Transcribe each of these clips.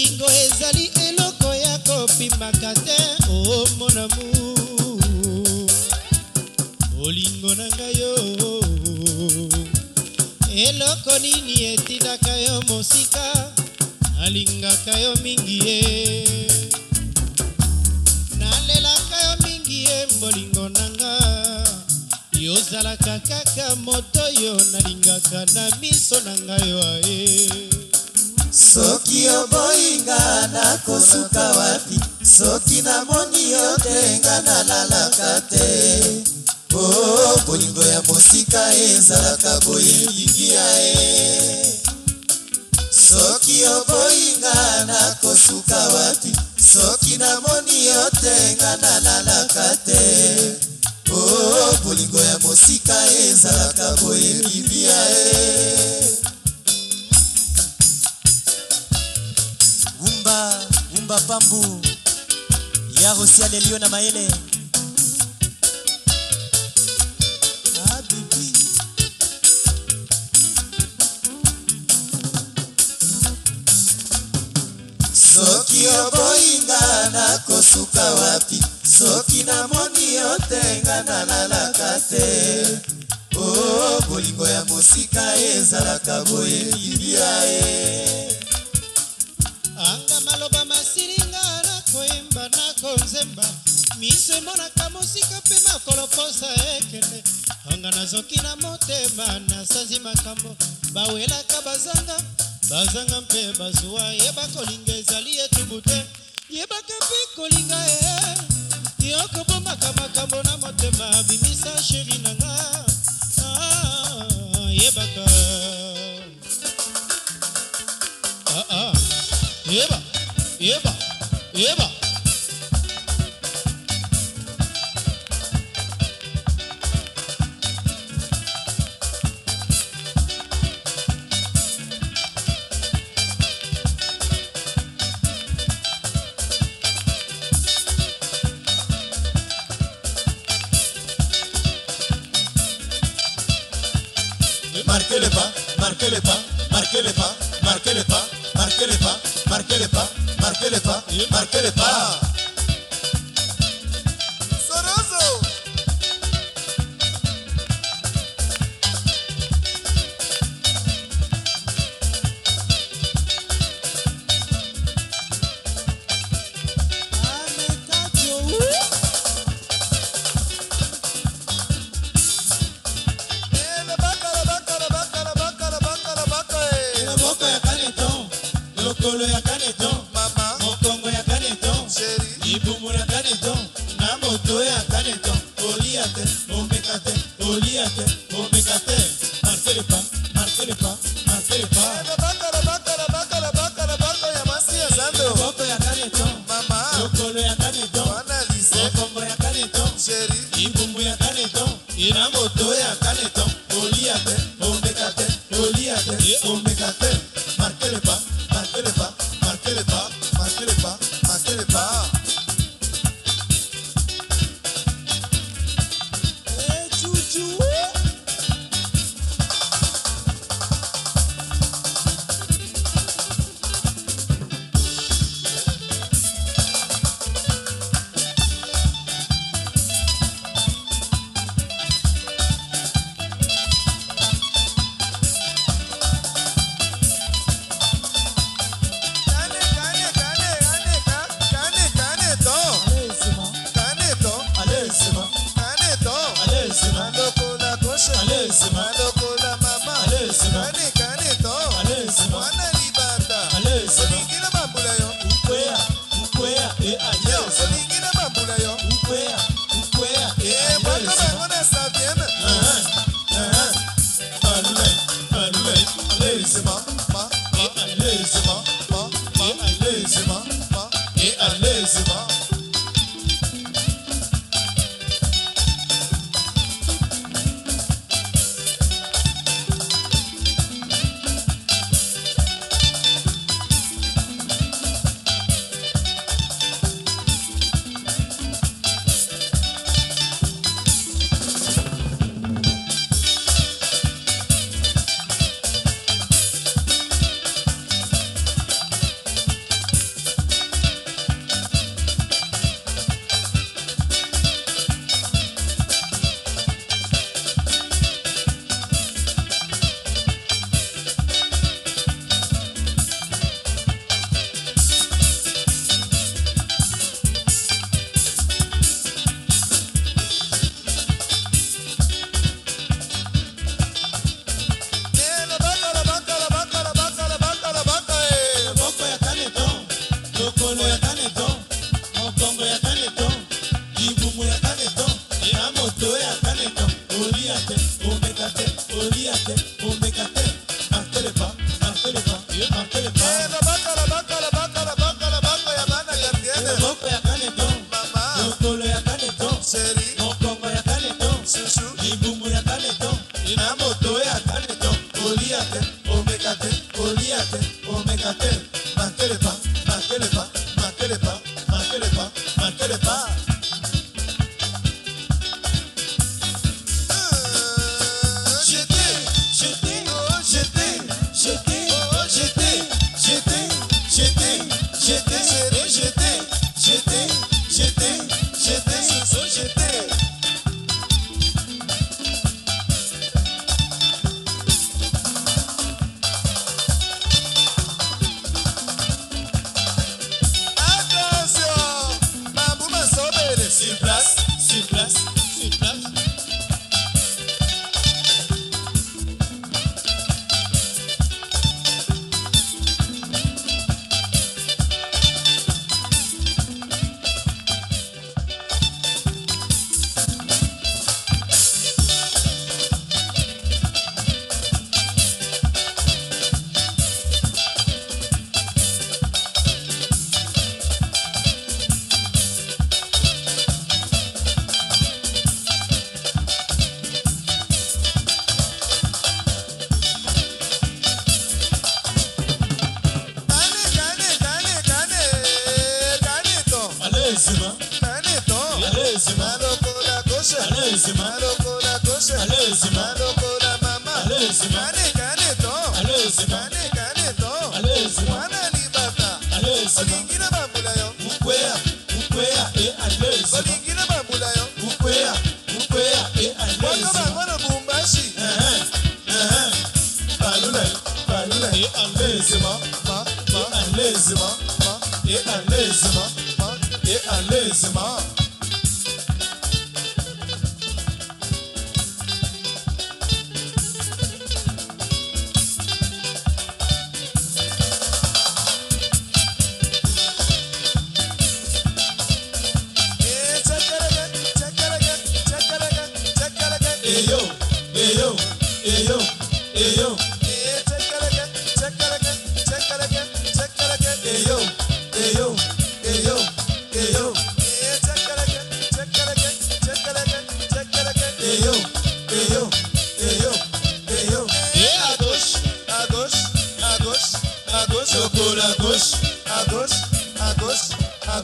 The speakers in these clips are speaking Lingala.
bolingo ezali eloko ya kopimaka te o oh, monamu bolingo na ngai o oh, oh, eloko nini etindaka yo mosika nalingaka yo mingi ye nalelaka yo mingi ye bolingo na nga yozalaka kaka moto yo nalingaka na miso na ngai waye soki oboyi nga nakosuka wapi soki namoni yo te nga nalalaka te o oh, bolingo ya mosika ezalaka boye elingi ya ye soki oboyi nga nakosuka wapi soki namoni yo te nga nalalaka te o oh, bolingo ya mosika ezalaka boye elingi ya ye mba pambu ya rosia lelio na mayele ah, soki oboyinga nakosuka wapi soki namoni otenga nalalaka te o oh, bolingo ya mosika ezalaka boye libia e eh. kozemba miso emonaka mosika mpe makolo mposa ekende anga nazoki na motema nasanzi makambo bawelaka bazanga bazanga mpe bazwa yeba kolinga ezali etubu te yebaka mpe kolinga e yo kobongaka makambo na motema bimisa sheri na nga ah, yebaka ah, ah, yeba yeba yeba marquez les pas, marquez les pas, marquez les pas, marquez les pas, marquez les pas, marquez les pas, marquez les pas, marquez les pas, spirit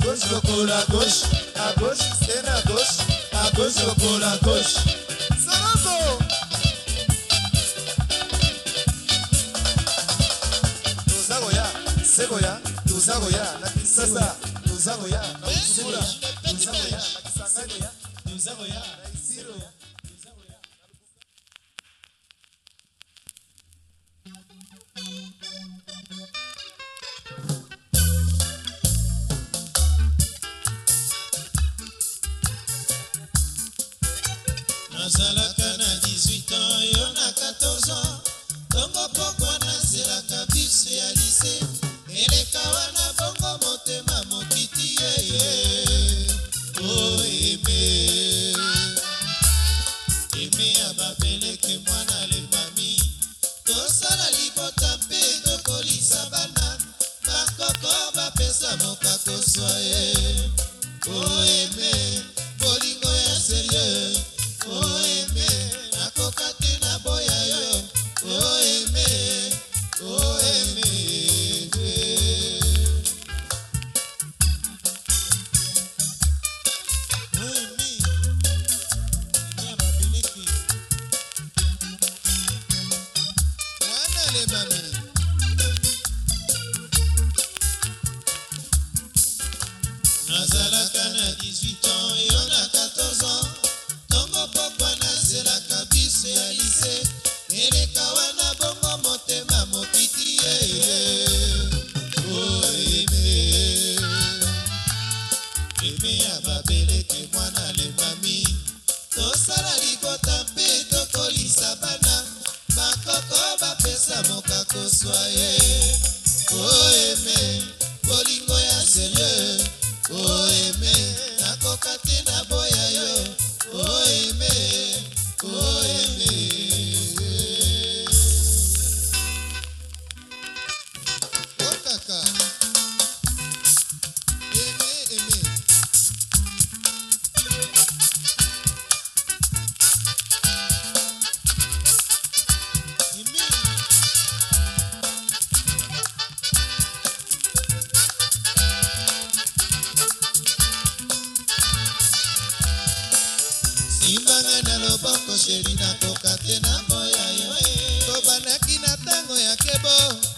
gauche, je colle à gauche, à gauche, c'est à gauche, à gauche, je colle à gauche. Salambo Tuzagoya, Segoya, Tuzagoya, Nakisasa, Tuzagoya, Nakisula, Tuzagoya. oseri nakoka te na moya yo eh. tobanaki na ntango ya kebo